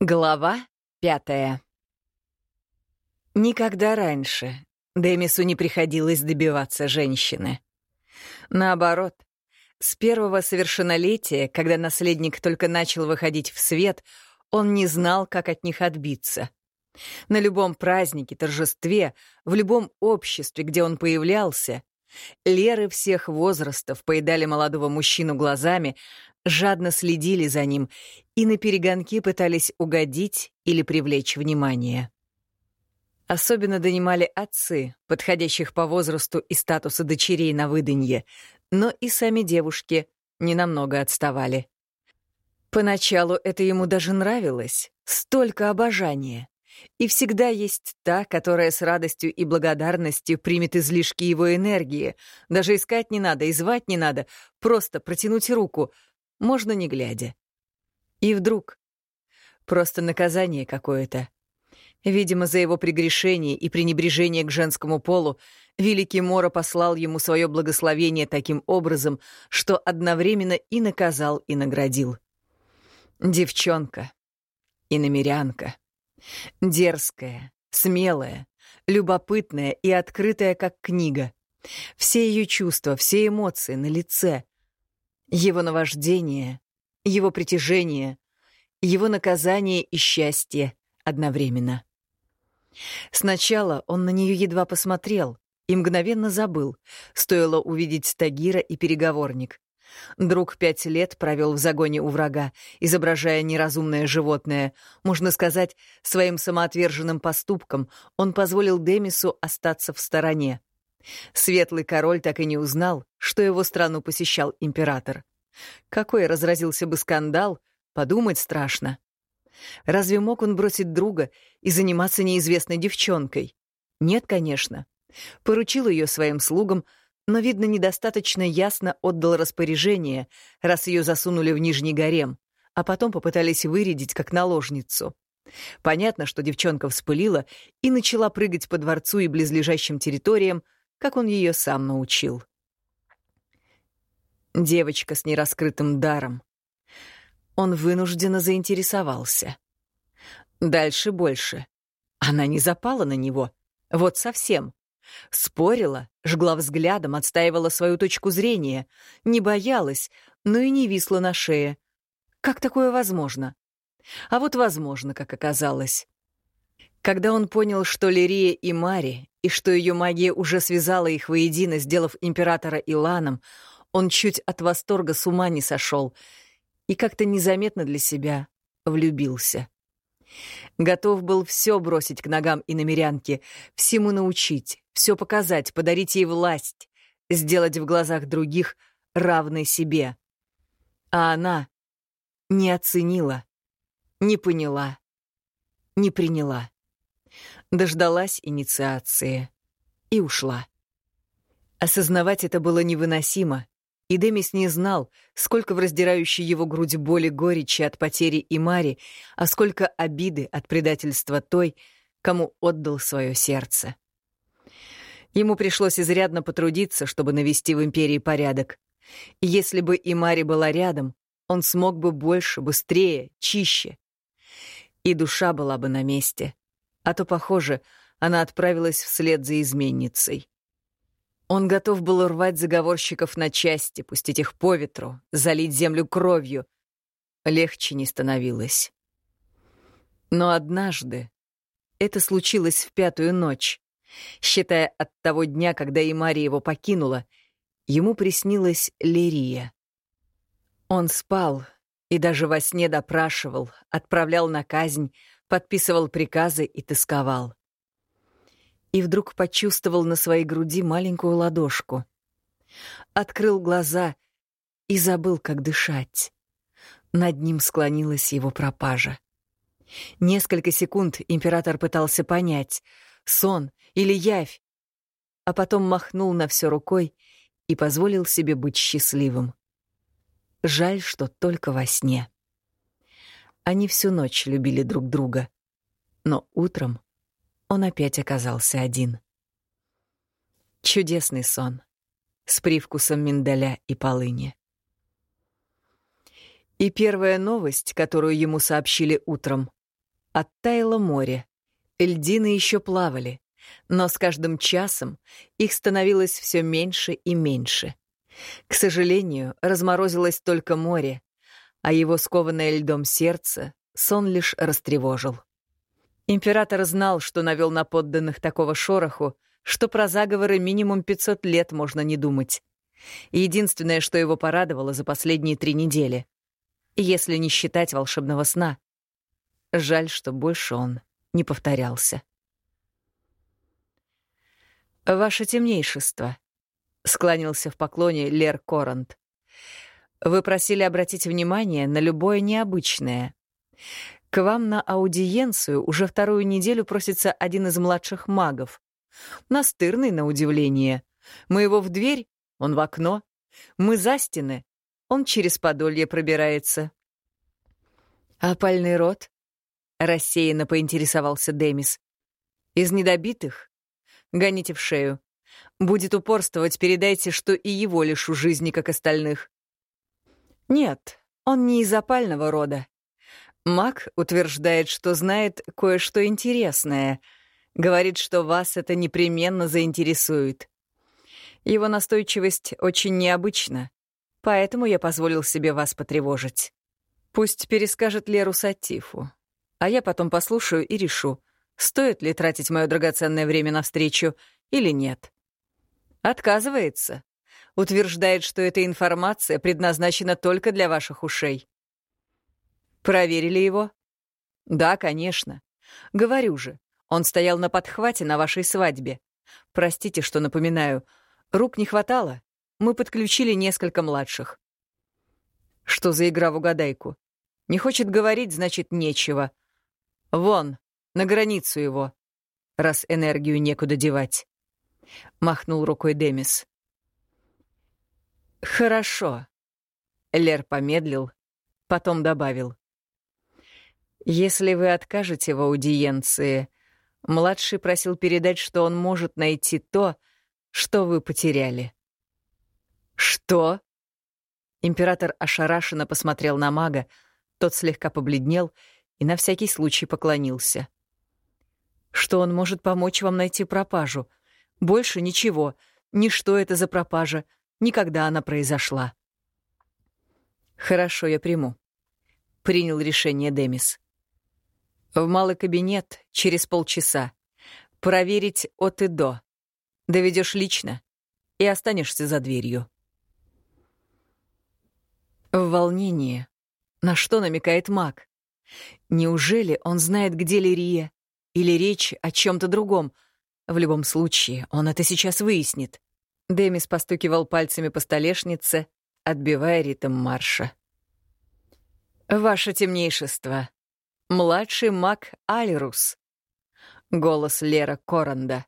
Глава пятая Никогда раньше Демису не приходилось добиваться женщины. Наоборот, с первого совершеннолетия, когда наследник только начал выходить в свет, он не знал, как от них отбиться. На любом празднике, торжестве, в любом обществе, где он появлялся, Леры всех возрастов поедали молодого мужчину глазами, жадно следили за ним и на перегонки пытались угодить или привлечь внимание. Особенно донимали отцы, подходящих по возрасту и статусу дочерей на выданье, но и сами девушки ненамного отставали. Поначалу это ему даже нравилось, столько обожания. И всегда есть та, которая с радостью и благодарностью примет излишки его энергии. Даже искать не надо и звать не надо, просто протянуть руку, можно не глядя. И вдруг просто наказание какое-то. Видимо, за его прегрешение и пренебрежение к женскому полу великий Мора послал ему свое благословение таким образом, что одновременно и наказал, и наградил. Девчонка, иномерянка, дерзкая, смелая, любопытная и открытая, как книга. Все ее чувства, все эмоции на лице — его наваждение, его притяжение, его наказание и счастье одновременно. Сначала он на нее едва посмотрел и мгновенно забыл, стоило увидеть Тагира и переговорник. Друг пять лет провел в загоне у врага, изображая неразумное животное. Можно сказать, своим самоотверженным поступком он позволил Демису остаться в стороне. Светлый король так и не узнал, что его страну посещал император. Какой разразился бы скандал, подумать страшно. Разве мог он бросить друга и заниматься неизвестной девчонкой? Нет, конечно. Поручил ее своим слугам, но, видно, недостаточно ясно отдал распоряжение, раз ее засунули в Нижний гарем, а потом попытались вырядить как наложницу. Понятно, что девчонка вспылила и начала прыгать по дворцу и близлежащим территориям, как он ее сам научил. Девочка с нераскрытым даром. Он вынужденно заинтересовался. Дальше больше. Она не запала на него. Вот совсем. Спорила, жгла взглядом, отстаивала свою точку зрения, не боялась, но и не висла на шее. Как такое возможно? А вот возможно, как оказалось. Когда он понял, что Лирия и Мари, и что ее магия уже связала их воедино, сделав императора Иланом, он чуть от восторга с ума не сошел и как-то незаметно для себя влюбился. Готов был все бросить к ногам и намерянке, всему научить, все показать, подарить ей власть, сделать в глазах других равной себе. А она не оценила, не поняла, не приняла дождалась инициации и ушла. Осознавать это было невыносимо, и Демис не знал, сколько в раздирающей его грудь боли горечи от потери и Мари, а сколько обиды от предательства той, кому отдал свое сердце. Ему пришлось изрядно потрудиться, чтобы навести в Империи порядок. Если бы и Мари была рядом, он смог бы больше, быстрее, чище. И душа была бы на месте а то, похоже, она отправилась вслед за изменницей. Он готов был рвать заговорщиков на части, пустить их по ветру, залить землю кровью. Легче не становилось. Но однажды это случилось в пятую ночь. Считая от того дня, когда и Мария его покинула, ему приснилась Лирия. Он спал и даже во сне допрашивал, отправлял на казнь, подписывал приказы и тосковал. И вдруг почувствовал на своей груди маленькую ладошку. Открыл глаза и забыл, как дышать. Над ним склонилась его пропажа. Несколько секунд император пытался понять, сон или явь, а потом махнул на все рукой и позволил себе быть счастливым. Жаль, что только во сне. Они всю ночь любили друг друга. Но утром он опять оказался один. Чудесный сон с привкусом миндаля и полыни. И первая новость, которую ему сообщили утром, Оттаяло море. Льдины еще плавали, но с каждым часом их становилось все меньше и меньше. К сожалению, разморозилось только море, а его скованное льдом сердце сон лишь растревожил. Император знал, что навел на подданных такого шороху, что про заговоры минимум 500 лет можно не думать. Единственное, что его порадовало за последние три недели. Если не считать волшебного сна. Жаль, что больше он не повторялся. «Ваше темнейшество», — склонился в поклоне Лер Корант. «Вы просили обратить внимание на любое необычное. К вам на аудиенцию уже вторую неделю просится один из младших магов. Настырный, на удивление. Мы его в дверь, он в окно. Мы за стены, он через подолье пробирается. «Опальный рот?» — рассеянно поинтересовался Демис. «Из недобитых? Гоните в шею. Будет упорствовать, передайте, что и его лишу жизни, как остальных». «Нет, он не из опального рода. Мак утверждает, что знает кое-что интересное. Говорит, что вас это непременно заинтересует. Его настойчивость очень необычна, поэтому я позволил себе вас потревожить. Пусть перескажет Леру Сатифу, а я потом послушаю и решу, стоит ли тратить мое драгоценное время на встречу или нет. Отказывается. Утверждает, что эта информация предназначена только для ваших ушей. Проверили его? Да, конечно. Говорю же, он стоял на подхвате на вашей свадьбе. Простите, что напоминаю. Рук не хватало. Мы подключили несколько младших. Что за игра в угадайку? Не хочет говорить, значит, нечего. Вон, на границу его, раз энергию некуда девать. Махнул рукой Демис. Хорошо. Лер помедлил, потом добавил. «Если вы откажете в аудиенции, младший просил передать, что он может найти то, что вы потеряли». «Что?» Император ошарашенно посмотрел на мага, тот слегка побледнел и на всякий случай поклонился. «Что он может помочь вам найти пропажу? Больше ничего. Ни что это за пропажа, никогда она произошла». «Хорошо, я приму», — принял решение Демис. В малый кабинет через полчаса. Проверить от и до. Доведешь лично и останешься за дверью. В волнении. На что намекает маг? Неужели он знает, где Лирия? Или речь о чем то другом? В любом случае, он это сейчас выяснит. Демис постукивал пальцами по столешнице, отбивая ритм марша. «Ваше темнейшество», Младший маг Альрус. Голос Лера Коранда.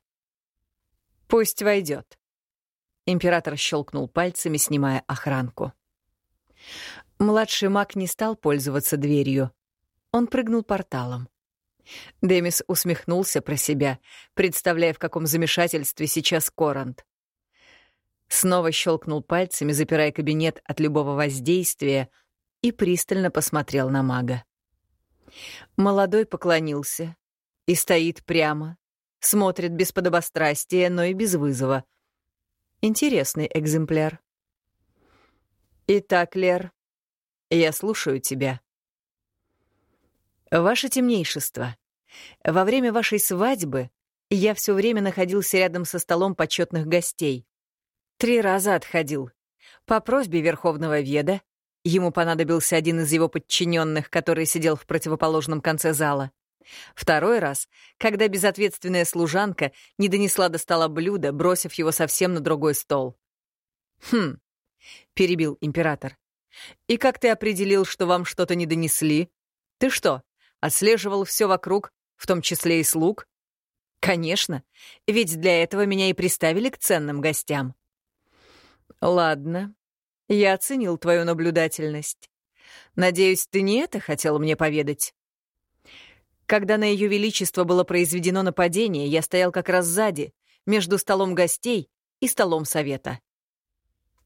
Пусть войдет. Император щелкнул пальцами, снимая охранку. Младший маг не стал пользоваться дверью. Он прыгнул порталом. Демис усмехнулся про себя, представляя, в каком замешательстве сейчас Корант. Снова щелкнул пальцами, запирая кабинет от любого воздействия, и пристально посмотрел на мага. Молодой поклонился и стоит прямо, смотрит без подобострастия, но и без вызова. Интересный экземпляр. Итак, Лер, я слушаю тебя. Ваше темнейшество, во время вашей свадьбы я все время находился рядом со столом почетных гостей. Три раза отходил. По просьбе Верховного Веда Ему понадобился один из его подчиненных, который сидел в противоположном конце зала. Второй раз, когда безответственная служанка не донесла до стола блюдо, бросив его совсем на другой стол. «Хм», — перебил император. «И как ты определил, что вам что-то не донесли? Ты что, отслеживал все вокруг, в том числе и слуг?» «Конечно, ведь для этого меня и приставили к ценным гостям». «Ладно, я оценил твою наблюдательность. Надеюсь, ты не это хотел мне поведать? Когда на Ее Величество было произведено нападение, я стоял как раз сзади, между столом гостей и столом совета.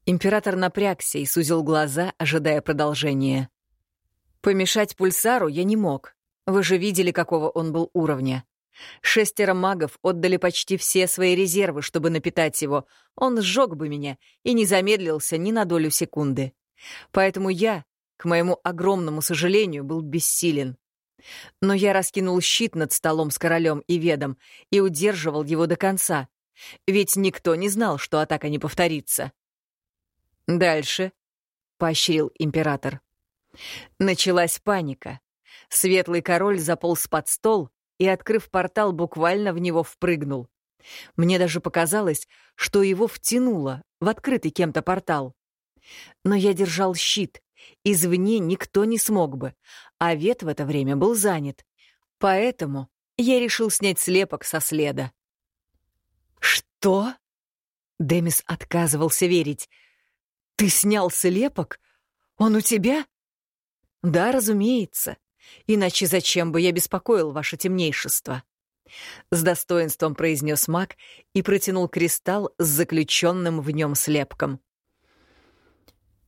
Император напрягся и сузил глаза, ожидая продолжения. Помешать пульсару я не мог, Вы же видели, какого он был уровня. Шестеро магов отдали почти все свои резервы, чтобы напитать его. Он сжег бы меня и не замедлился ни на долю секунды. Поэтому я, к моему огромному сожалению, был бессилен. Но я раскинул щит над столом с королем и ведом и удерживал его до конца. Ведь никто не знал, что атака не повторится. «Дальше», — поощрил император. Началась паника. Светлый король заполз под стол и, открыв портал, буквально в него впрыгнул. Мне даже показалось, что его втянуло в открытый кем-то портал. Но я держал щит, извне никто не смог бы, а Вет в это время был занят. Поэтому я решил снять слепок со следа. «Что?» Демис отказывался верить. «Ты снял слепок? Он у тебя?» «Да, разумеется. Иначе зачем бы я беспокоил ваше темнейшество?» С достоинством произнес маг и протянул кристалл с заключенным в нем слепком.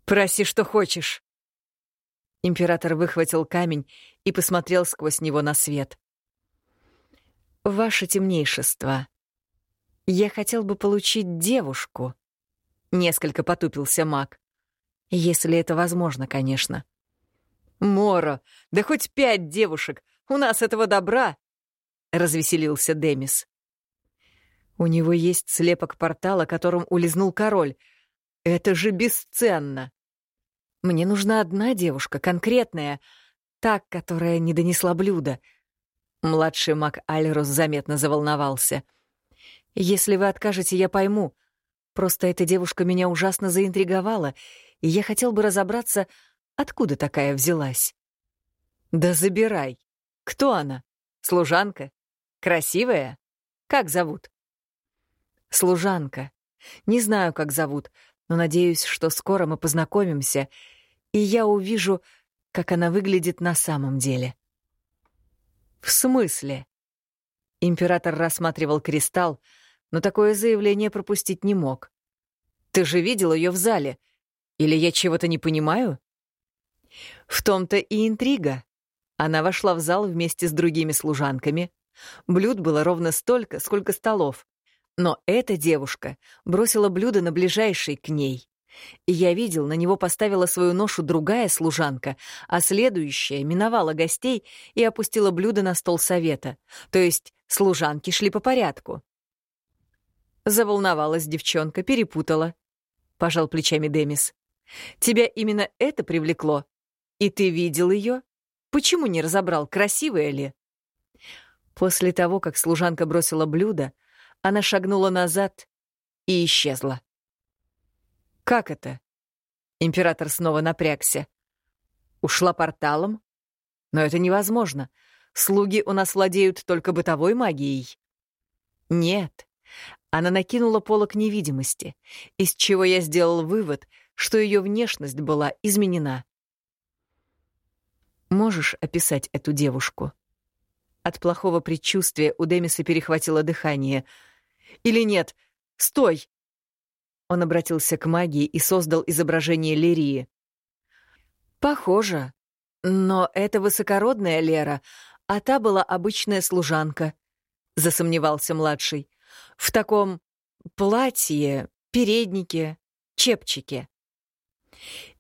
«Проси, что хочешь». Император выхватил камень и посмотрел сквозь него на свет. «Ваше темнейшество, я хотел бы получить девушку», — несколько потупился маг. «Если это возможно, конечно». «Моро, да хоть пять девушек, у нас этого добра!» — развеселился Демис. «У него есть слепок портала, которым улизнул король. Это же бесценно!» «Мне нужна одна девушка, конкретная, так, которая не донесла блюда». Младший маг Альрус заметно заволновался. «Если вы откажете, я пойму. Просто эта девушка меня ужасно заинтриговала, и я хотел бы разобраться, Откуда такая взялась? Да забирай. Кто она? Служанка? Красивая? Как зовут? Служанка. Не знаю, как зовут, но надеюсь, что скоро мы познакомимся, и я увижу, как она выглядит на самом деле. В смысле? Император рассматривал кристалл, но такое заявление пропустить не мог. Ты же видел ее в зале. Или я чего-то не понимаю? В том-то и интрига. Она вошла в зал вместе с другими служанками. Блюд было ровно столько, сколько столов. Но эта девушка бросила блюдо на ближайший к ней. Я видел, на него поставила свою ношу другая служанка, а следующая миновала гостей и опустила блюдо на стол совета. То есть служанки шли по порядку. Заволновалась девчонка, перепутала. Пожал плечами Демис. Тебя именно это привлекло? И ты видел ее? Почему не разобрал, красивая ли? После того, как служанка бросила блюдо, она шагнула назад и исчезла. Как это? Император снова напрягся. Ушла порталом? Но это невозможно. Слуги у нас владеют только бытовой магией. Нет. Она накинула полок невидимости, из чего я сделал вывод, что ее внешность была изменена. Можешь описать эту девушку?» От плохого предчувствия у Демиса перехватило дыхание. «Или нет? Стой!» Он обратился к магии и создал изображение Лерии. «Похоже. Но это высокородная Лера, а та была обычная служанка», — засомневался младший. «В таком платье, переднике, чепчике».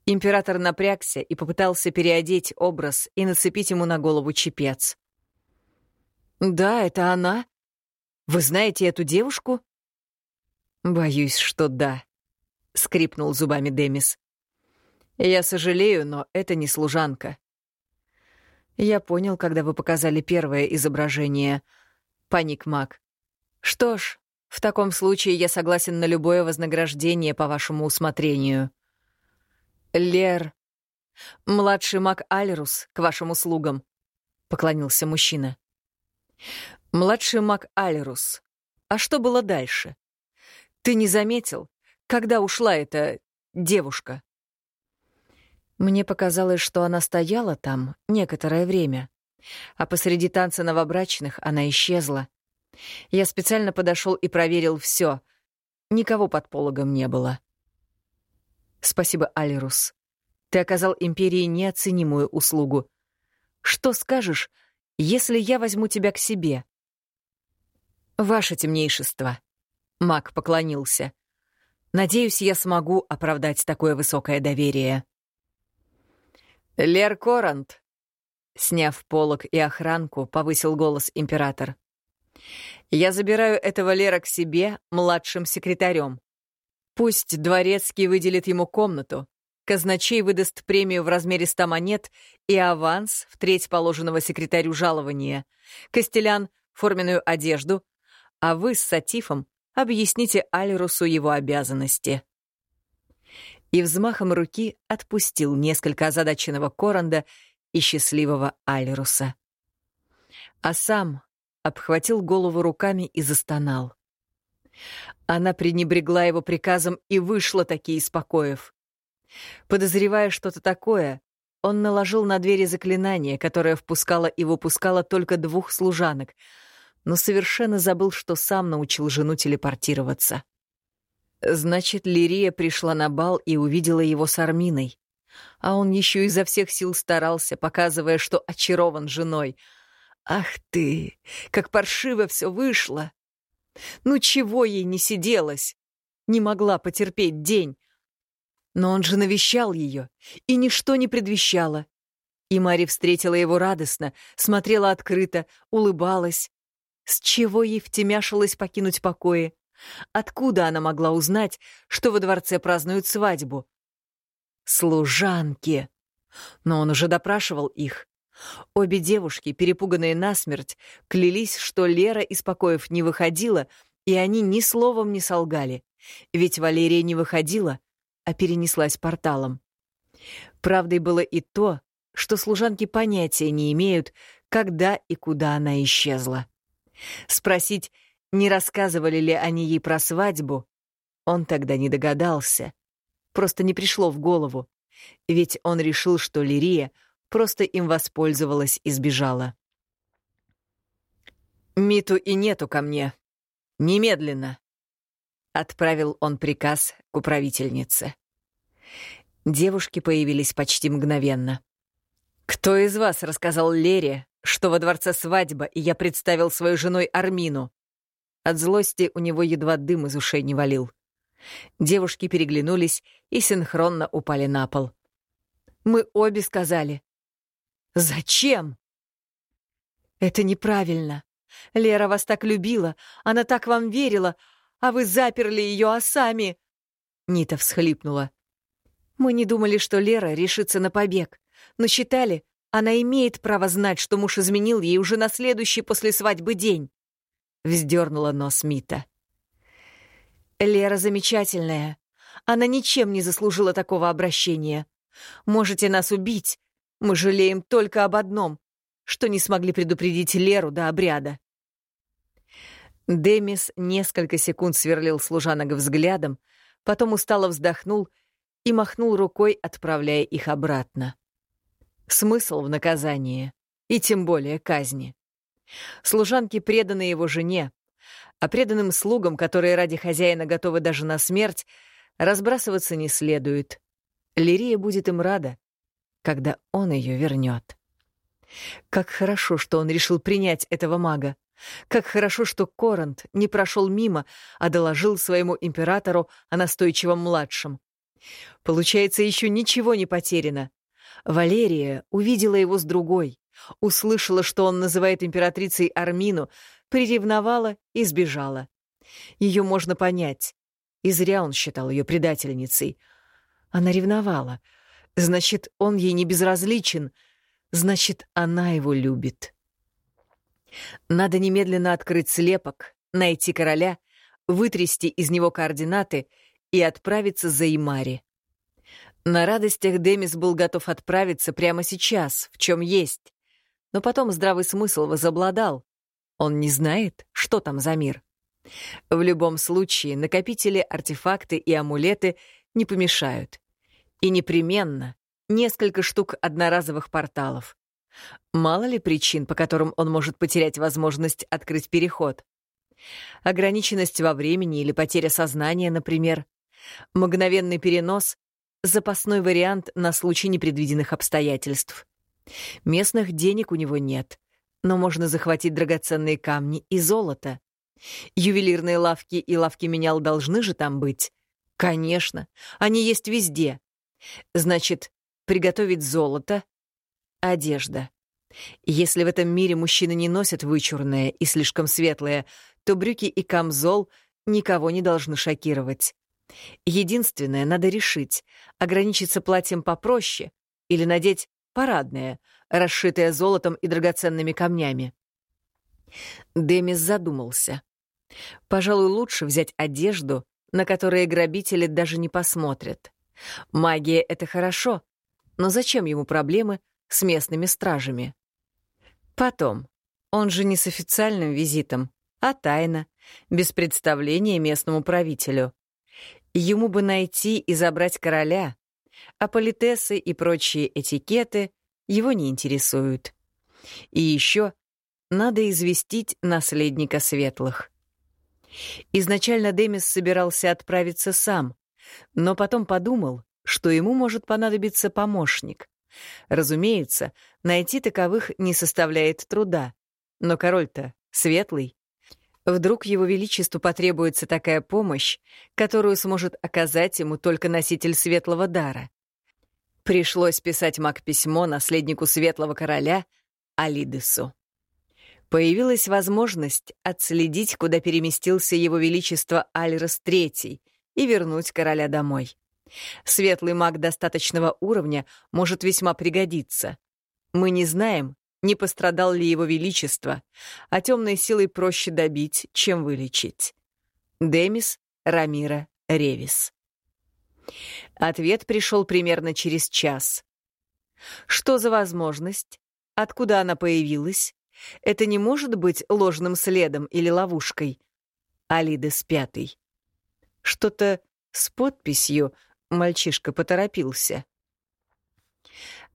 Император напрягся и попытался переодеть образ и нацепить ему на голову чепец. «Да, это она. Вы знаете эту девушку?» «Боюсь, что да», — скрипнул зубами Демис. «Я сожалею, но это не служанка». «Я понял, когда вы показали первое изображение», — паник маг. «Что ж, в таком случае я согласен на любое вознаграждение по вашему усмотрению». «Лер, младший маг Альрус, к вашим услугам», — поклонился мужчина. «Младший маг Альрус, а что было дальше? Ты не заметил, когда ушла эта девушка?» Мне показалось, что она стояла там некоторое время, а посреди танца новобрачных она исчезла. Я специально подошел и проверил все. Никого под пологом не было. Спасибо, Алирус. Ты оказал Империи неоценимую услугу. Что скажешь, если я возьму тебя к себе?» «Ваше темнейшество», — маг поклонился. «Надеюсь, я смогу оправдать такое высокое доверие». «Лер Корант», — сняв полог и охранку, повысил голос император. «Я забираю этого Лера к себе младшим секретарем. Пусть дворецкий выделит ему комнату, казначей выдаст премию в размере ста монет и аванс в треть положенного секретарю жалования, Костелян — форменную одежду, а вы с Сатифом объясните Альрусу его обязанности. И взмахом руки отпустил несколько озадаченного Коранда и счастливого Альруса. А сам обхватил голову руками и застонал. Она пренебрегла его приказом и вышла таки из покоев. Подозревая что-то такое, он наложил на двери заклинание, которое впускало и выпускало только двух служанок, но совершенно забыл, что сам научил жену телепортироваться. Значит, Лирия пришла на бал и увидела его с Арминой. А он еще изо всех сил старался, показывая, что очарован женой. «Ах ты! Как паршиво все вышло!» Ну чего ей не сиделось? Не могла потерпеть день. Но он же навещал ее, и ничто не предвещало. И Мари встретила его радостно, смотрела открыто, улыбалась. С чего ей втемяшилось покинуть покои? Откуда она могла узнать, что во дворце празднуют свадьбу? Служанки. Но он уже допрашивал их. Обе девушки, перепуганные насмерть, клялись, что Лера из покоев не выходила, и они ни словом не солгали, ведь Валерия не выходила, а перенеслась порталом. Правдой было и то, что служанки понятия не имеют, когда и куда она исчезла. Спросить, не рассказывали ли они ей про свадьбу, он тогда не догадался. Просто не пришло в голову. Ведь он решил, что Лирия — просто им воспользовалась и сбежала. «Миту и нету ко мне. Немедленно!» Отправил он приказ к управительнице. Девушки появились почти мгновенно. «Кто из вас рассказал Лере, что во дворце свадьба, и я представил свою женой Армину?» От злости у него едва дым из ушей не валил. Девушки переглянулись и синхронно упали на пол. «Мы обе сказали. Зачем? Это неправильно. Лера вас так любила, она так вам верила, а вы заперли ее, а сами... Нита всхлипнула. Мы не думали, что Лера решится на побег, но считали, она имеет право знать, что муж изменил ей уже на следующий после свадьбы день. Вздернула нос Мита. Лера замечательная. Она ничем не заслужила такого обращения. Можете нас убить, мы жалеем только об одном, что не смогли предупредить Леру до обряда. Демис несколько секунд сверлил служанок взглядом, потом устало вздохнул и махнул рукой, отправляя их обратно. Смысл в наказании, и тем более казни. Служанки преданы его жене, а преданным слугам, которые ради хозяина готовы даже на смерть, разбрасываться не следует. Лирия будет им рада когда он ее вернет. Как хорошо, что он решил принять этого мага. Как хорошо, что Корант не прошел мимо, а доложил своему императору о настойчивом младшем. Получается, еще ничего не потеряно. Валерия увидела его с другой, услышала, что он называет императрицей Армину, приревновала и сбежала. Ее можно понять. И зря он считал ее предательницей. Она ревновала — Значит, он ей не безразличен. Значит, она его любит. Надо немедленно открыть слепок, найти короля, вытрясти из него координаты и отправиться за Имари. На радостях Демис был готов отправиться прямо сейчас, в чем есть. Но потом здравый смысл возобладал. Он не знает, что там за мир. В любом случае, накопители, артефакты и амулеты не помешают. И непременно несколько штук одноразовых порталов. Мало ли причин, по которым он может потерять возможность открыть переход. Ограниченность во времени или потеря сознания, например. Мгновенный перенос — запасной вариант на случай непредвиденных обстоятельств. Местных денег у него нет, Но можно захватить драгоценные камни и золото. Ювелирные лавки и лавки менял должны же там быть. Конечно, они есть везде. Значит, приготовить золото, одежда. Если в этом мире мужчины не носят вычурное и слишком светлое, то брюки и камзол никого не должны шокировать. Единственное, надо решить, ограничиться платьем попроще или надеть парадное, расшитое золотом и драгоценными камнями. Демис задумался. Пожалуй, лучше взять одежду, на которые грабители даже не посмотрят. Магия — это хорошо, но зачем ему проблемы с местными стражами? Потом, он же не с официальным визитом, а тайно, без представления местному правителю. Ему бы найти и забрать короля, а политесы и прочие этикеты его не интересуют. И еще надо известить наследника светлых. Изначально Демис собирался отправиться сам, но потом подумал, что ему может понадобиться помощник. Разумеется, найти таковых не составляет труда, но король-то светлый. Вдруг его величеству потребуется такая помощь, которую сможет оказать ему только носитель светлого дара. Пришлось писать маг письмо наследнику светлого короля Алидесу. Появилась возможность отследить, куда переместился его величество Альрос III и вернуть короля домой. Светлый маг достаточного уровня может весьма пригодиться. Мы не знаем, не пострадал ли его величество, а темной силой проще добить, чем вылечить. Демис Рамира Ревис. Ответ пришел примерно через час. Что за возможность? Откуда она появилась? Это не может быть ложным следом или ловушкой. Алидес пятый. Что-то с подписью мальчишка поторопился.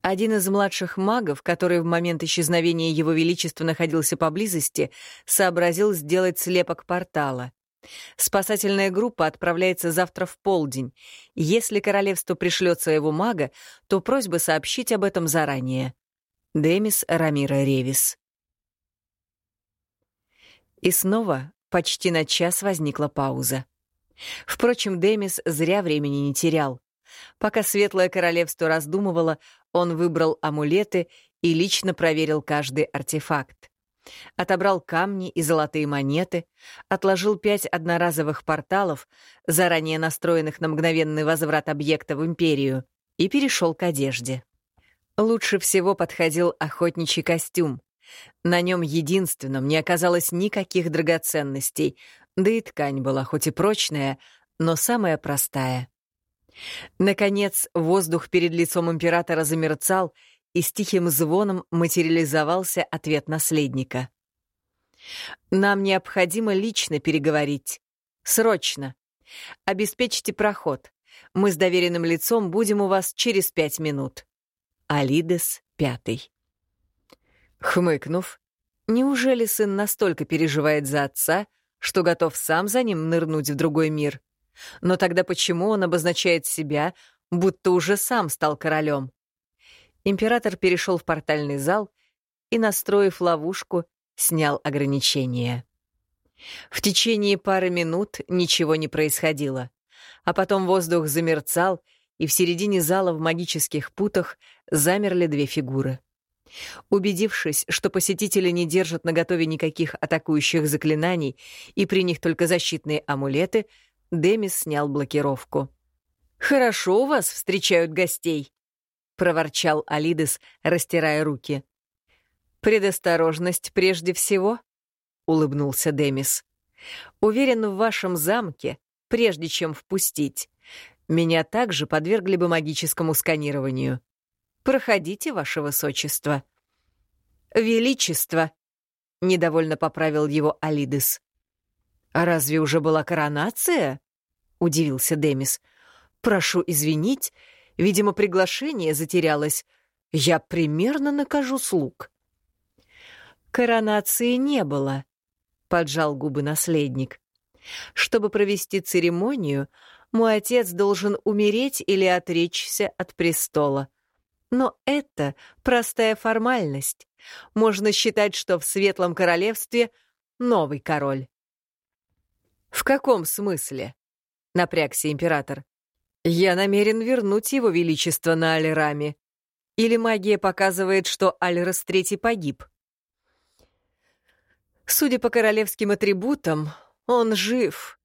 Один из младших магов, который в момент исчезновения Его Величества находился поблизости, сообразил сделать слепок портала. Спасательная группа отправляется завтра в полдень. Если королевство пришлет своего мага, то просьба сообщить об этом заранее. Демис Рамира Ревис. И снова почти на час возникла пауза. Впрочем, Демис зря времени не терял. Пока Светлое Королевство раздумывало, он выбрал амулеты и лично проверил каждый артефакт. Отобрал камни и золотые монеты, отложил пять одноразовых порталов, заранее настроенных на мгновенный возврат объекта в Империю, и перешел к одежде. Лучше всего подходил охотничий костюм. На нем единственном не оказалось никаких драгоценностей, да и ткань была хоть и прочная, но самая простая. Наконец, воздух перед лицом императора замерцал, и с тихим звоном материализовался ответ наследника. «Нам необходимо лично переговорить. Срочно. Обеспечьте проход. Мы с доверенным лицом будем у вас через пять минут. Алидес пятый». Хмыкнув, неужели сын настолько переживает за отца, что готов сам за ним нырнуть в другой мир? Но тогда почему он обозначает себя, будто уже сам стал королем? Император перешел в портальный зал и, настроив ловушку, снял ограничения. В течение пары минут ничего не происходило, а потом воздух замерцал, и в середине зала в магических путах замерли две фигуры — Убедившись, что посетители не держат наготове никаких атакующих заклинаний и при них только защитные амулеты, Демис снял блокировку. «Хорошо у вас встречают гостей», — проворчал Алидес, растирая руки. «Предосторожность прежде всего», — улыбнулся Демис. «Уверен, в вашем замке, прежде чем впустить, меня также подвергли бы магическому сканированию. Проходите, ваше высочество». «Величество», — недовольно поправил его Алидес. «А разве уже была коронация?» — удивился Демис. «Прошу извинить, видимо, приглашение затерялось. Я примерно накажу слуг». «Коронации не было», — поджал губы наследник. «Чтобы провести церемонию, мой отец должен умереть или отречься от престола. Но это простая формальность. можно считать, что в Светлом Королевстве новый король. «В каком смысле?» — напрягся император. «Я намерен вернуть его величество на Алираме. Или магия показывает, что Альрос Третий погиб?» Судя по королевским атрибутам, он жив.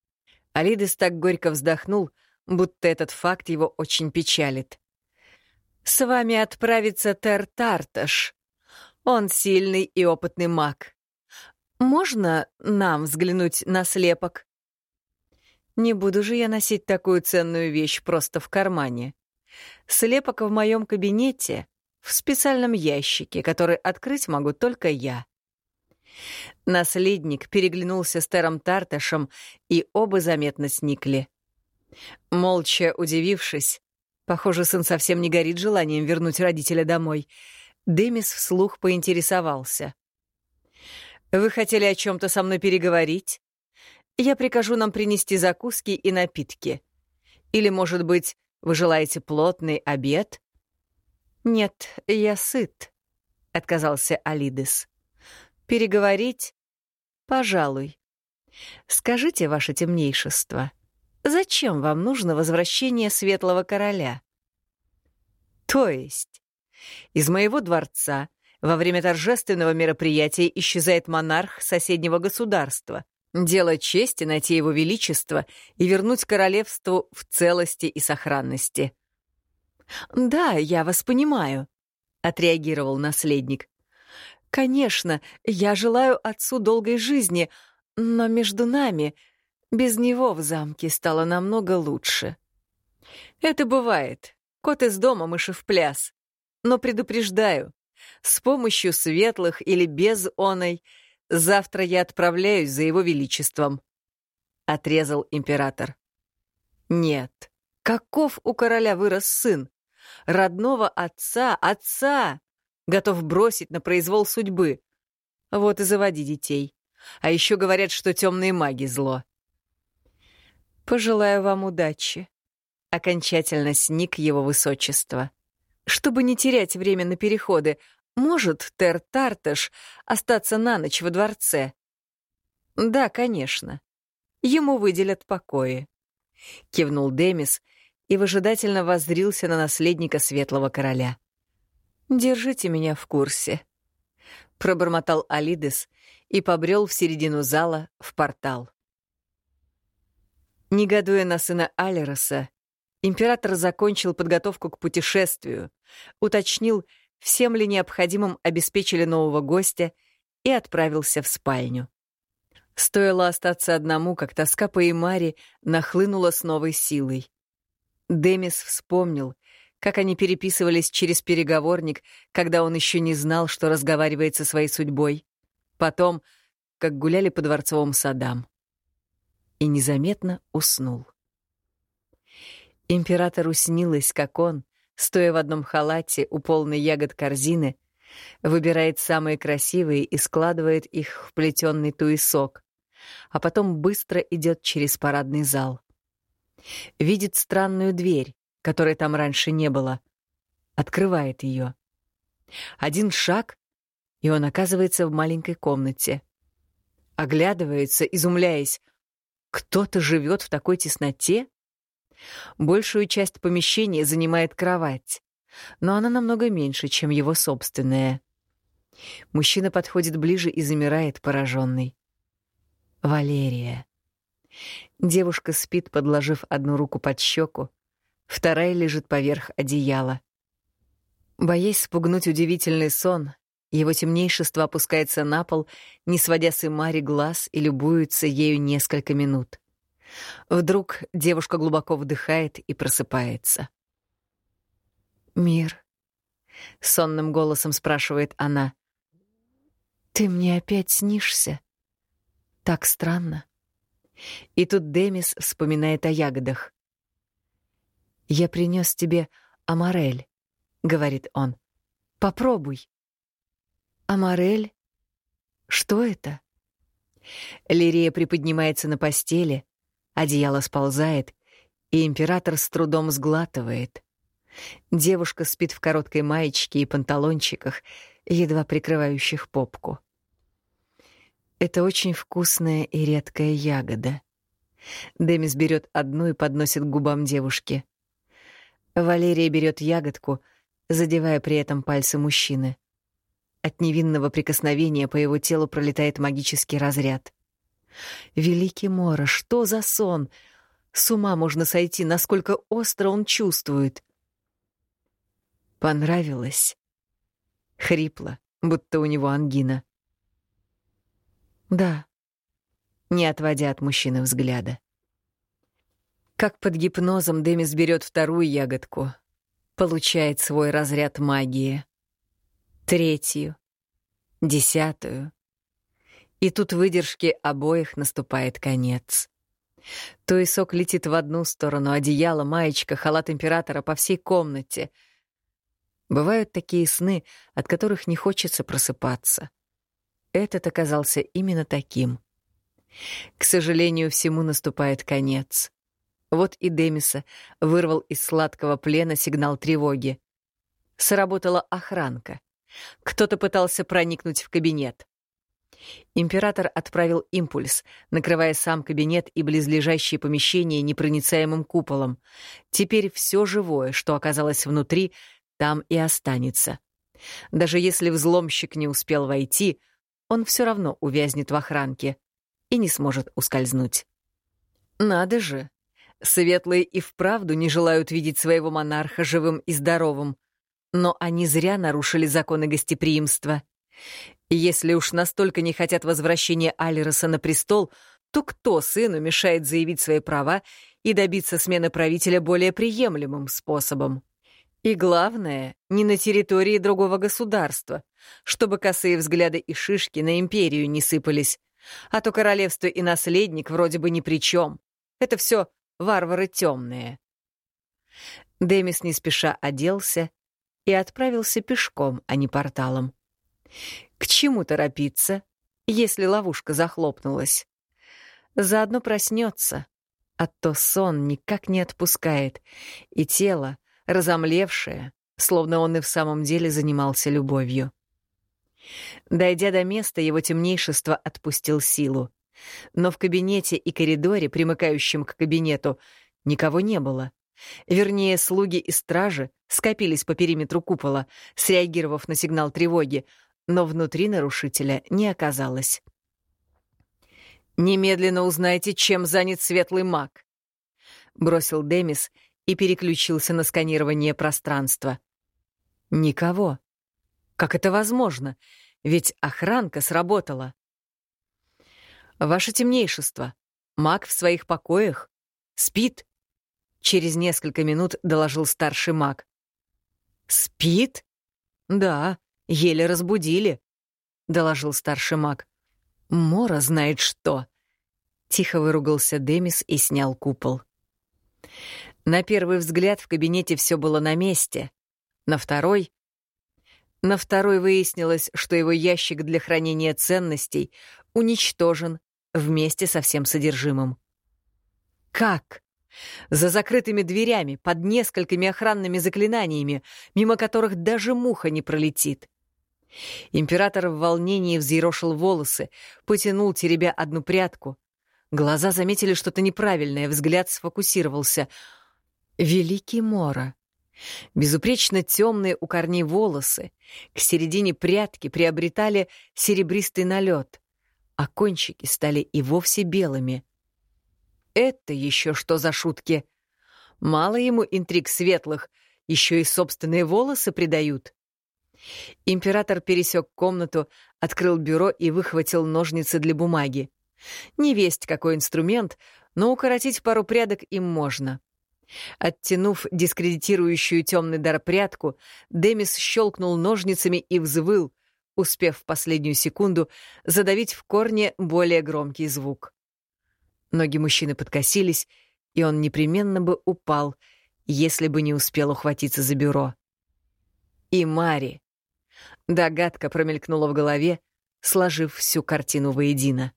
Алидес так горько вздохнул, будто этот факт его очень печалит. «С вами отправится Тер Тарташ. Он сильный и опытный маг. Можно нам взглянуть на слепок?» Не буду же я носить такую ценную вещь просто в кармане. Слепок в моем кабинете, в специальном ящике, который открыть могу только я. Наследник переглянулся с Тером Тарташем, и оба заметно сникли. Молча удивившись, похоже, сын совсем не горит желанием вернуть родителя домой, Демис вслух поинтересовался. «Вы хотели о чем то со мной переговорить? Я прикажу нам принести закуски и напитки. Или, может быть, вы желаете плотный обед?» «Нет, я сыт», — отказался Алидес. «Переговорить? Пожалуй. Скажите, ваше темнейшество, зачем вам нужно возвращение Светлого Короля?» «То есть, из моего дворца во время торжественного мероприятия исчезает монарх соседнего государства — Дело чести найти его величество и вернуть королевству в целости и сохранности. «Да, я вас понимаю», — отреагировал наследник. «Конечно, я желаю отцу долгой жизни, но между нами без него в замке стало намного лучше». «Это бывает. Кот из дома, мыши в пляс. Но предупреждаю, с помощью светлых или без оной — Завтра я отправляюсь за его величеством», — отрезал император. «Нет, каков у короля вырос сын? Родного отца, отца! Готов бросить на произвол судьбы. Вот и заводи детей. А еще говорят, что темные маги зло». «Пожелаю вам удачи», — окончательно сник его высочество. «Чтобы не терять время на переходы, может Тер Тарташ остаться на ночь во дворце? Да, конечно. Ему выделят покои. Кивнул Демис и выжидательно воззрился на наследника Светлого Короля. «Держите меня в курсе», — пробормотал Алидес и побрел в середину зала в портал. Негодуя на сына Алероса, император закончил подготовку к путешествию, уточнил, всем ли необходимым обеспечили нового гостя и отправился в спальню. Стоило остаться одному, как тоска по Имаре нахлынула с новой силой. Демис вспомнил, как они переписывались через переговорник, когда он еще не знал, что разговаривает со своей судьбой. Потом, как гуляли по дворцовым садам. И незаметно уснул. Императору снилось, как он, стоя в одном халате у полной ягод корзины, выбирает самые красивые и складывает их в плетенный туесок, а потом быстро идет через парадный зал. Видит странную дверь, которой там раньше не было. Открывает ее. Один шаг, и он оказывается в маленькой комнате. Оглядывается, изумляясь. Кто-то живет в такой тесноте? Большую часть помещения занимает кровать, но она намного меньше, чем его собственная. Мужчина подходит ближе и замирает, пораженный. Валерия. Девушка спит, подложив одну руку под щеку, вторая лежит поверх одеяла. Боясь спугнуть удивительный сон, его темнейшество опускается на пол, не сводя с Имари глаз и любуется ею несколько минут. Вдруг девушка глубоко вдыхает и просыпается. «Мир», — сонным голосом спрашивает она, — «ты мне опять снишься? Так странно». И тут Демис вспоминает о ягодах. «Я принес тебе амарель», — говорит он. «Попробуй». «Амарель? Что это?» Лирия приподнимается на постели, Одеяло сползает, и император с трудом сглатывает. Девушка спит в короткой маечке и панталончиках, едва прикрывающих попку. Это очень вкусная и редкая ягода. Демис берет одну и подносит к губам девушки. Валерия берет ягодку, задевая при этом пальцы мужчины. От невинного прикосновения по его телу пролетает магический разряд. Великий Мора, что за сон? С ума можно сойти, насколько остро он чувствует. Понравилось. Хрипло, будто у него ангина. Да, не отводя от мужчины взгляда. Как под гипнозом Демис берет вторую ягодку, получает свой разряд магии. Третью, десятую. И тут выдержки обоих наступает конец. То и сок летит в одну сторону, одеяло, маечка, халат императора по всей комнате. Бывают такие сны, от которых не хочется просыпаться. Этот оказался именно таким. К сожалению, всему наступает конец. Вот и Демиса вырвал из сладкого плена сигнал тревоги. Сработала охранка. Кто-то пытался проникнуть в кабинет. Император отправил импульс, накрывая сам кабинет и близлежащие помещения непроницаемым куполом. Теперь все живое, что оказалось внутри, там и останется. Даже если взломщик не успел войти, он все равно увязнет в охранке и не сможет ускользнуть. Надо же! Светлые и вправду не желают видеть своего монарха живым и здоровым. Но они зря нарушили законы гостеприимства. Если уж настолько не хотят возвращения Алироса на престол, то кто сыну мешает заявить свои права и добиться смены правителя более приемлемым способом? И главное, не на территории другого государства, чтобы косые взгляды и шишки на империю не сыпались. А то королевство и наследник вроде бы ни при чем. Это все варвары темные. Демис не спеша оделся и отправился пешком, а не порталом. К чему торопиться, если ловушка захлопнулась? Заодно проснется, а то сон никак не отпускает, и тело, разомлевшее, словно он и в самом деле занимался любовью. Дойдя до места, его темнейшество отпустил силу. Но в кабинете и коридоре, примыкающем к кабинету, никого не было. Вернее, слуги и стражи скопились по периметру купола, среагировав на сигнал тревоги, но внутри нарушителя не оказалось. «Немедленно узнайте, чем занят светлый маг», — бросил Демис и переключился на сканирование пространства. «Никого. Как это возможно? Ведь охранка сработала». «Ваше темнейшество, маг в своих покоях. Спит», — через несколько минут доложил старший маг. «Спит? Да, Еле разбудили», — доложил старший маг. «Мора знает что». Тихо выругался Демис и снял купол. На первый взгляд в кабинете все было на месте. На второй... На второй выяснилось, что его ящик для хранения ценностей уничтожен вместе со всем содержимым. Как? За закрытыми дверями, под несколькими охранными заклинаниями, мимо которых даже муха не пролетит. Император в волнении взъерошил волосы, потянул, теребя одну прядку. Глаза заметили что-то неправильное, взгляд сфокусировался. Великий Мора. Безупречно темные у корней волосы, к середине прядки приобретали серебристый налет, а кончики стали и вовсе белыми. Это еще что за шутки? Мало ему интриг светлых, еще и собственные волосы придают. Император пересек комнату, открыл бюро и выхватил ножницы для бумаги. Не весть какой инструмент, но укоротить пару прядок им можно. Оттянув дискредитирующую темный дар прядку, Демис щелкнул ножницами и взвыл, успев в последнюю секунду задавить в корне более громкий звук. Ноги мужчины подкосились, и он непременно бы упал, если бы не успел ухватиться за бюро. И Мари, Догадка промелькнула в голове, сложив всю картину воедино.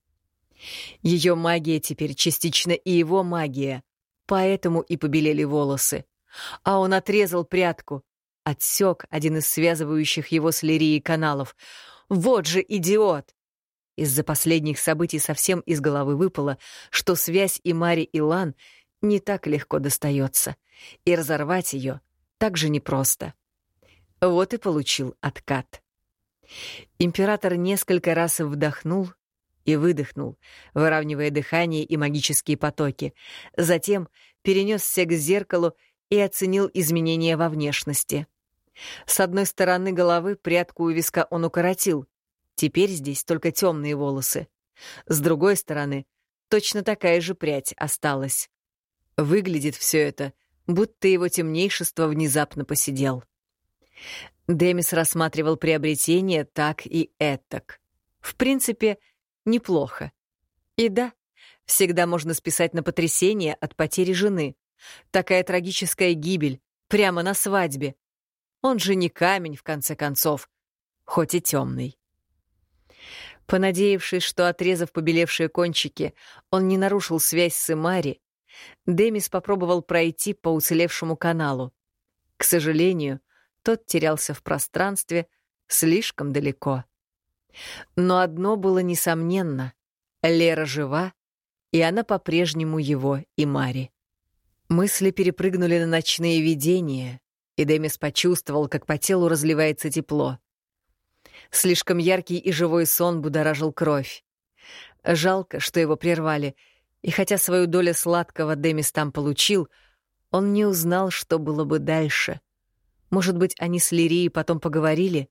Ее магия теперь частично и его магия, поэтому и побелели волосы. А он отрезал прядку, отсек один из связывающих его с Лирией каналов. Вот же идиот! Из-за последних событий совсем из головы выпало, что связь и Мари и Лан не так легко достается, и разорвать ее так же непросто. Вот и получил откат. Император несколько раз вдохнул и выдохнул, выравнивая дыхание и магические потоки. Затем перенесся к зеркалу и оценил изменения во внешности. С одной стороны головы прядку у виска он укоротил. Теперь здесь только темные волосы. С другой стороны, точно такая же прядь осталась. Выглядит все это, будто его темнейшество внезапно посидел. Демис рассматривал приобретение так и этак. В принципе, неплохо. И да, всегда можно списать на потрясение от потери жены. Такая трагическая гибель прямо на свадьбе. Он же не камень, в конце концов, хоть и темный. Понадеявшись, что, отрезав побелевшие кончики, он не нарушил связь с Имари, Демис попробовал пройти по уцелевшему каналу. К сожалению, тот терялся в пространстве слишком далеко. Но одно было несомненно — Лера жива, и она по-прежнему его и Мари. Мысли перепрыгнули на ночные видения, и Демис почувствовал, как по телу разливается тепло. Слишком яркий и живой сон будоражил кровь. Жалко, что его прервали, и хотя свою долю сладкого Демис там получил, он не узнал, что было бы дальше. Может быть, они с Лирией потом поговорили?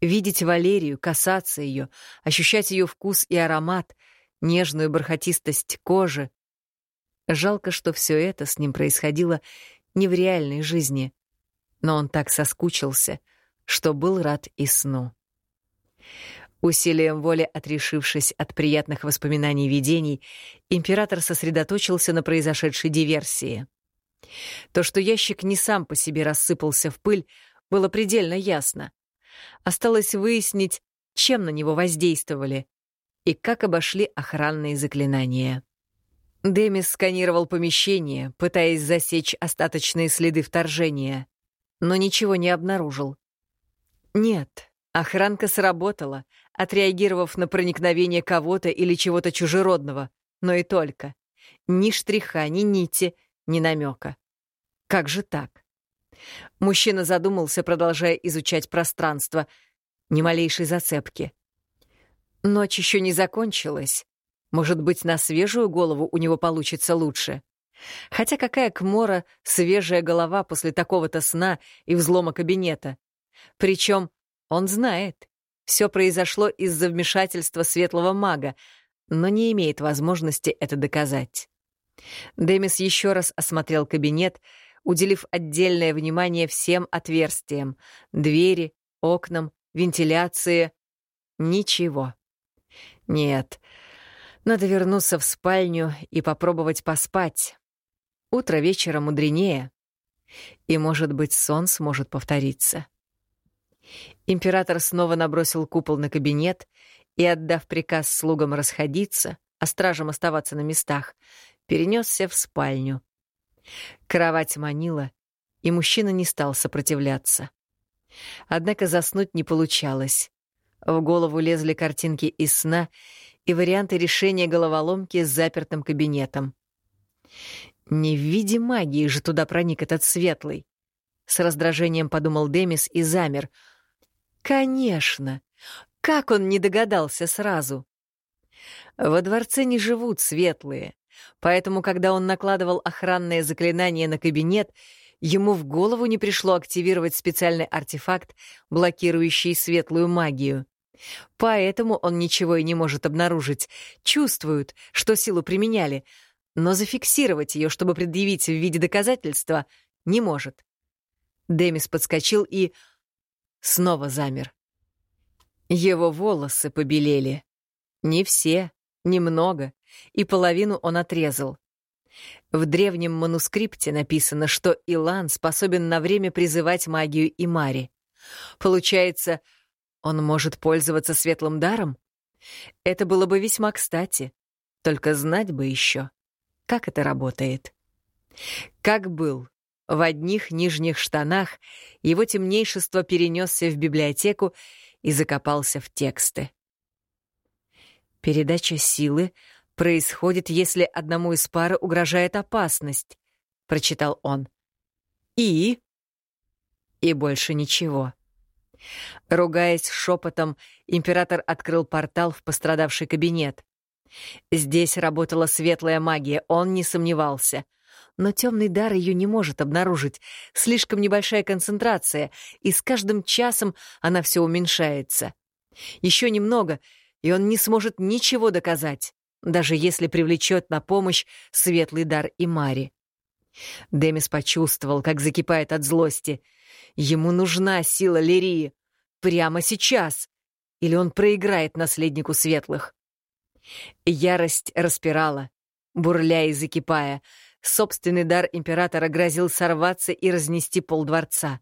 Видеть Валерию, касаться ее, ощущать ее вкус и аромат, нежную бархатистость кожи. Жалко, что все это с ним происходило не в реальной жизни. Но он так соскучился, что был рад и сну. Усилием воли отрешившись от приятных воспоминаний видений, император сосредоточился на произошедшей диверсии. То, что ящик не сам по себе рассыпался в пыль, было предельно ясно. Осталось выяснить, чем на него воздействовали и как обошли охранные заклинания. Демис сканировал помещение, пытаясь засечь остаточные следы вторжения, но ничего не обнаружил. Нет, охранка сработала, отреагировав на проникновение кого-то или чего-то чужеродного, но и только. Ни штриха, ни нити, ни намека. Как же так? Мужчина задумался, продолжая изучать пространство. Ни малейшей зацепки. Ночь еще не закончилась. Может быть, на свежую голову у него получится лучше. Хотя какая кмора свежая голова после такого-то сна и взлома кабинета. Причем он знает, все произошло из-за вмешательства светлого мага, но не имеет возможности это доказать. Демис еще раз осмотрел кабинет, уделив отдельное внимание всем отверстиям — двери, окнам, вентиляции. Ничего. Нет, надо вернуться в спальню и попробовать поспать. Утро вечера мудренее. И, может быть, сон сможет повториться. Император снова набросил купол на кабинет и, отдав приказ слугам расходиться, а стражам оставаться на местах, перенесся в спальню. Кровать манила, и мужчина не стал сопротивляться. Однако заснуть не получалось. В голову лезли картинки из сна и варианты решения головоломки с запертым кабинетом. Не в виде магии же туда проник этот светлый. С раздражением подумал Демис и замер. Конечно! Как он не догадался сразу? Во дворце не живут светлые, поэтому, когда он накладывал охранное заклинание на кабинет, ему в голову не пришло активировать специальный артефакт, блокирующий светлую магию. Поэтому он ничего и не может обнаружить. Чувствуют, что силу применяли, но зафиксировать ее, чтобы предъявить в виде доказательства, не может. Демис подскочил и снова замер. Его волосы побелели. Не все, немного, и половину он отрезал. В древнем манускрипте написано, что Илан способен на время призывать магию Имари. Получается, он может пользоваться светлым даром? Это было бы весьма кстати. Только знать бы еще, как это работает. Как был, в одних нижних штанах его темнейшество перенесся в библиотеку и закопался в тексты. Передача силы происходит, если одному из пары угрожает опасность, прочитал он. И и больше ничего. Ругаясь шепотом, император открыл портал в пострадавший кабинет. Здесь работала светлая магия, он не сомневался. Но темный дар ее не может обнаружить. Слишком небольшая концентрация, и с каждым часом она все уменьшается. Еще немного, и он не сможет ничего доказать, даже если привлечет на помощь светлый дар и Мари. Демис почувствовал, как закипает от злости. Ему нужна сила Лирии. Прямо сейчас. Или он проиграет наследнику светлых. Ярость распирала, бурляя и закипая. Собственный дар императора грозил сорваться и разнести полдворца.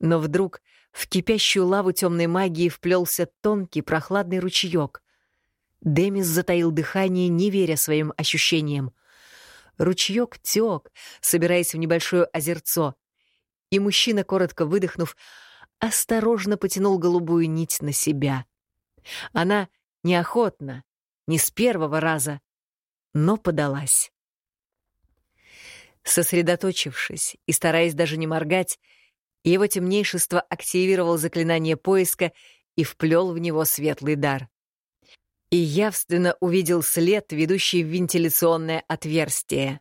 Но вдруг в кипящую лаву темной магии вплелся тонкий прохладный ручеек. Демис затаил дыхание, не веря своим ощущениям. Ручеек тек, собираясь в небольшое озерцо, и мужчина, коротко выдохнув, осторожно потянул голубую нить на себя. Она неохотно, не с первого раза, но подалась. Сосредоточившись и стараясь даже не моргать, его темнейшество активировал заклинание поиска и вплел в него светлый дар. И явственно увидел след, ведущий в вентиляционное отверстие.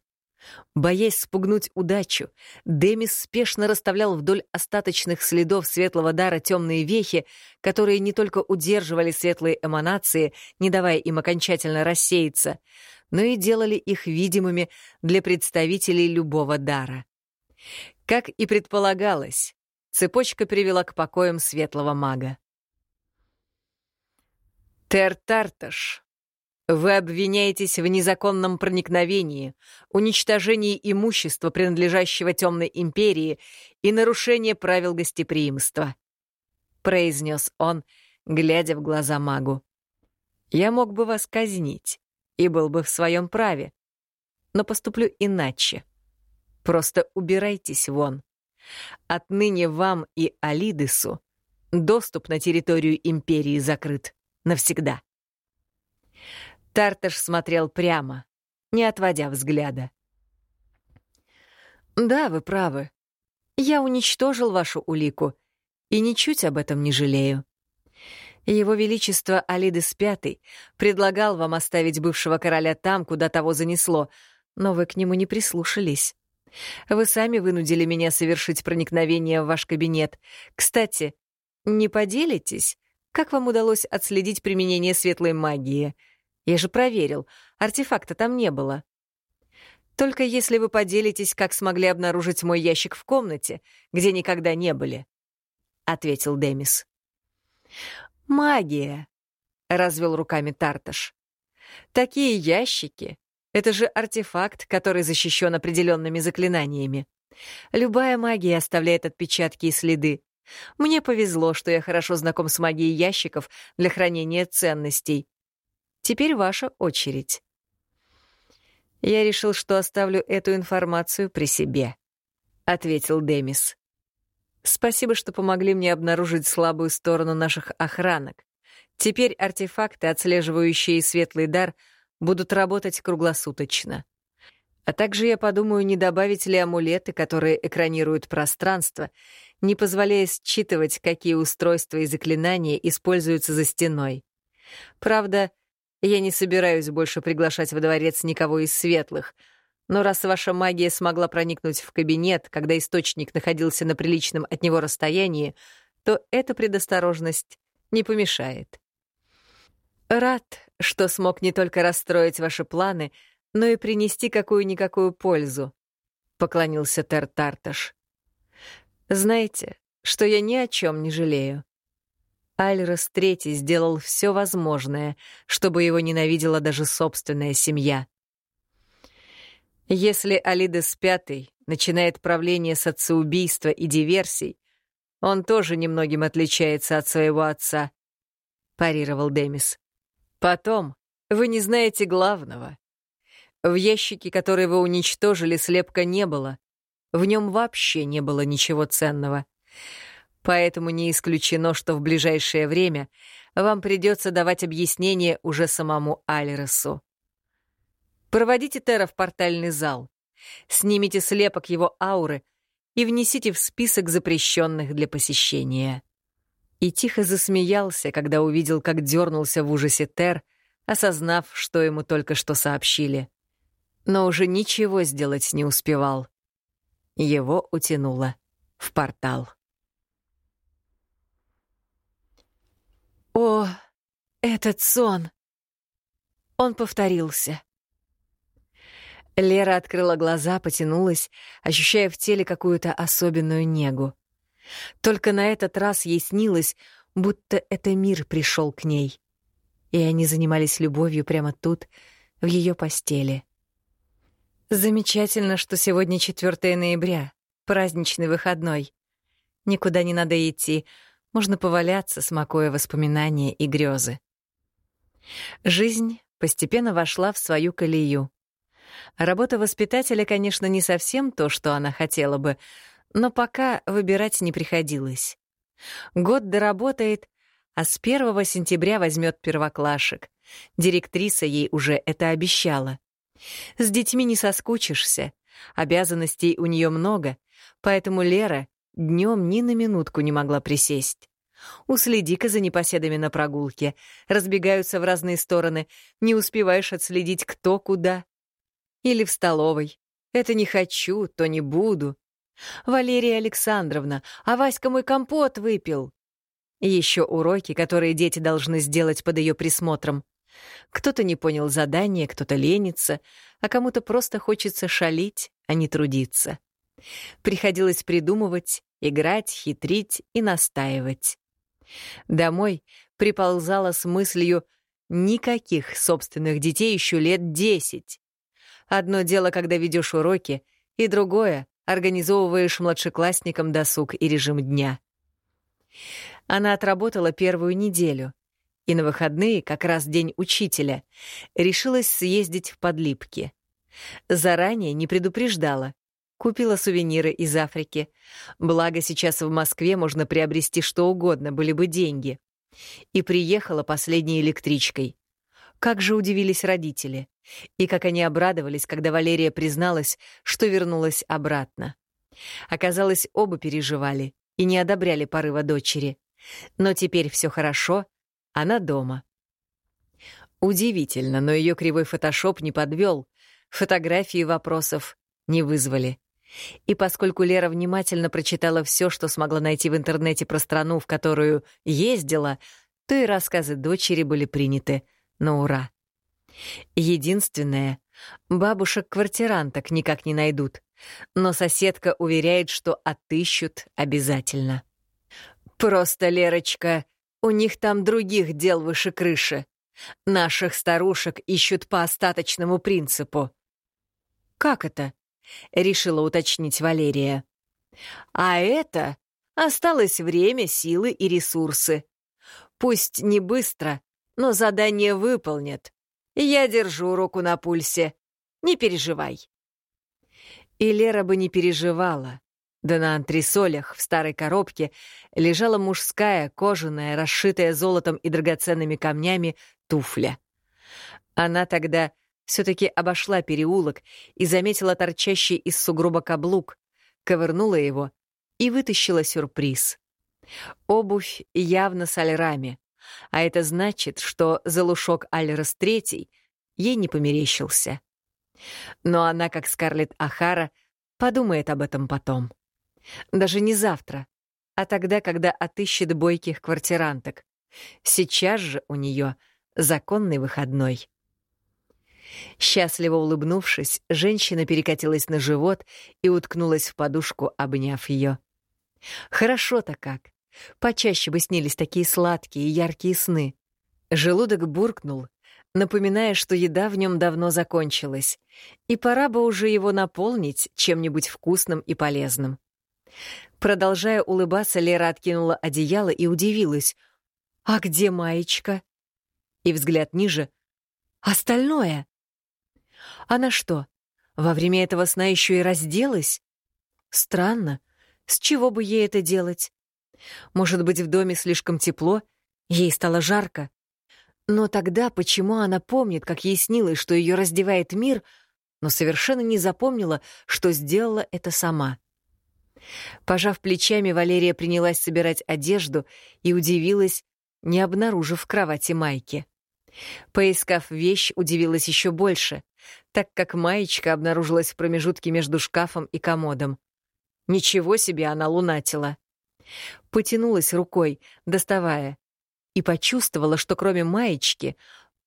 Боясь спугнуть удачу, Демис спешно расставлял вдоль остаточных следов светлого дара темные вехи, которые не только удерживали светлые эманации, не давая им окончательно рассеяться, но и делали их видимыми для представителей любого дара. Как и предполагалось, цепочка привела к покоям светлого мага. Тертарташ вы обвиняетесь в незаконном проникновении, уничтожении имущества, принадлежащего Темной Империи, и нарушении правил гостеприимства», — произнес он, глядя в глаза магу. «Я мог бы вас казнить и был бы в своем праве, но поступлю иначе. Просто убирайтесь вон. Отныне вам и Алидесу доступ на территорию Империи закрыт навсегда». Тарташ смотрел прямо, не отводя взгляда. «Да, вы правы. Я уничтожил вашу улику и ничуть об этом не жалею. Его Величество Алидес Пятый предлагал вам оставить бывшего короля там, куда того занесло, но вы к нему не прислушались. Вы сами вынудили меня совершить проникновение в ваш кабинет. Кстати, не поделитесь, как вам удалось отследить применение светлой магии — я же проверил, артефакта там не было. Только если вы поделитесь, как смогли обнаружить мой ящик в комнате, где никогда не были, — ответил Демис. «Магия», — развел руками Тарташ. «Такие ящики — это же артефакт, который защищен определенными заклинаниями. Любая магия оставляет отпечатки и следы. Мне повезло, что я хорошо знаком с магией ящиков для хранения ценностей. Теперь ваша очередь. Я решил, что оставлю эту информацию при себе, ответил Демис. Спасибо, что помогли мне обнаружить слабую сторону наших охранок. Теперь артефакты, отслеживающие светлый дар, будут работать круглосуточно. А также я подумаю, не добавить ли амулеты, которые экранируют пространство, не позволяя считывать, какие устройства и заклинания используются за стеной. Правда, я не собираюсь больше приглашать во дворец никого из светлых. Но раз ваша магия смогла проникнуть в кабинет, когда источник находился на приличном от него расстоянии, то эта предосторожность не помешает. Рад, что смог не только расстроить ваши планы, но и принести какую-никакую пользу, — поклонился Тер Тарташ. Знаете, что я ни о чем не жалею. Альрос Третий сделал все возможное, чтобы его ненавидела даже собственная семья. Если Алидес Пятый начинает правление с отцеубийства и диверсий, он тоже немногим отличается от своего отца, — парировал Демис. Потом вы не знаете главного. В ящике, который вы уничтожили, слепка не было. В нем вообще не было ничего ценного. Поэтому не исключено, что в ближайшее время вам придется давать объяснение уже самому Алиресу. Проводите Тера в портальный зал, снимите слепок его ауры и внесите в список запрещенных для посещения. И тихо засмеялся, когда увидел, как дернулся в ужасе Тер, осознав, что ему только что сообщили. Но уже ничего сделать не успевал. Его утянуло в портал. О, этот сон! Он повторился. Лера открыла глаза, потянулась, ощущая в теле какую-то особенную негу. Только на этот раз ей снилось, будто это мир пришел к ней. И они занимались любовью прямо тут, в ее постели. Замечательно, что сегодня 4 ноября, праздничный выходной. Никуда не надо идти, можно поваляться, смакуя воспоминания и грезы. Жизнь постепенно вошла в свою колею. Работа воспитателя, конечно, не совсем то, что она хотела бы, но пока выбирать не приходилось. Год доработает, а с 1 сентября возьмет первоклашек. Директриса ей уже это обещала. С детьми не соскучишься, обязанностей у нее много, поэтому Лера Днем ни на минутку не могла присесть. Уследи-ка за непоседами на прогулке. Разбегаются в разные стороны. Не успеваешь отследить, кто куда. Или в столовой. Это не хочу, то не буду. Валерия Александровна, а Васька мой компот выпил. Еще уроки, которые дети должны сделать под ее присмотром. Кто-то не понял задание, кто-то ленится, а кому-то просто хочется шалить, а не трудиться. Приходилось придумывать, играть, хитрить и настаивать. Домой приползала с мыслью «никаких собственных детей еще лет десять». Одно дело, когда ведешь уроки, и другое — организовываешь младшеклассникам досуг и режим дня. Она отработала первую неделю, и на выходные, как раз день учителя, решилась съездить в подлипки. Заранее не предупреждала, Купила сувениры из Африки. Благо, сейчас в Москве можно приобрести что угодно, были бы деньги. И приехала последней электричкой. Как же удивились родители. И как они обрадовались, когда Валерия призналась, что вернулась обратно. Оказалось, оба переживали и не одобряли порыва дочери. Но теперь все хорошо, она дома. Удивительно, но ее кривой фотошоп не подвел. Фотографии вопросов не вызвали. И поскольку Лера внимательно прочитала все, что смогла найти в интернете про страну, в которую ездила, то и рассказы дочери были приняты на ура. Единственное, бабушек-квартиранток никак не найдут, но соседка уверяет, что отыщут обязательно. «Просто, Лерочка, у них там других дел выше крыши. Наших старушек ищут по остаточному принципу». «Как это?» — решила уточнить Валерия. «А это осталось время, силы и ресурсы. Пусть не быстро, но задание выполнят. Я держу руку на пульсе. Не переживай». И Лера бы не переживала. Да на антресолях в старой коробке лежала мужская, кожаная, расшитая золотом и драгоценными камнями туфля. Она тогда все-таки обошла переулок и заметила торчащий из сугроба каблук, ковырнула его и вытащила сюрприз. Обувь явно с альрами, а это значит, что залушок Альрос Третий ей не померещился. Но она, как Скарлетт Ахара, подумает об этом потом. Даже не завтра, а тогда, когда отыщет бойких квартиранток. Сейчас же у нее законный выходной. Счастливо улыбнувшись, женщина перекатилась на живот и уткнулась в подушку, обняв ее. Хорошо-то как. Почаще бы снились такие сладкие и яркие сны. Желудок буркнул, напоминая, что еда в нем давно закончилась, и пора бы уже его наполнить чем-нибудь вкусным и полезным. Продолжая улыбаться, Лера откинула одеяло и удивилась. «А где маечка?» И взгляд ниже. «Остальное!» Она что, во время этого сна еще и разделась? Странно. С чего бы ей это делать? Может быть, в доме слишком тепло, ей стало жарко. Но тогда почему она помнит, как ей снилось, что ее раздевает мир, но совершенно не запомнила, что сделала это сама? Пожав плечами, Валерия принялась собирать одежду и удивилась, не обнаружив в кровати майки. Поискав вещь, удивилась еще больше, так как маечка обнаружилась в промежутке между шкафом и комодом. Ничего себе она лунатила. Потянулась рукой, доставая, и почувствовала, что кроме маечки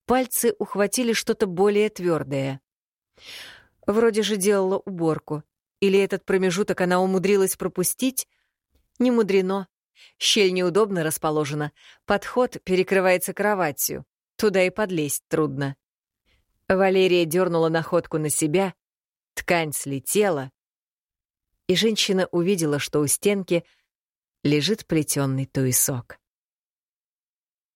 пальцы ухватили что-то более твердое. Вроде же делала уборку. Или этот промежуток она умудрилась пропустить? Не мудрено. Щель неудобно расположена. Подход перекрывается кроватью. Туда и подлезть трудно. Валерия дернула находку на себя, ткань слетела, и женщина увидела, что у стенки лежит плетенный туесок.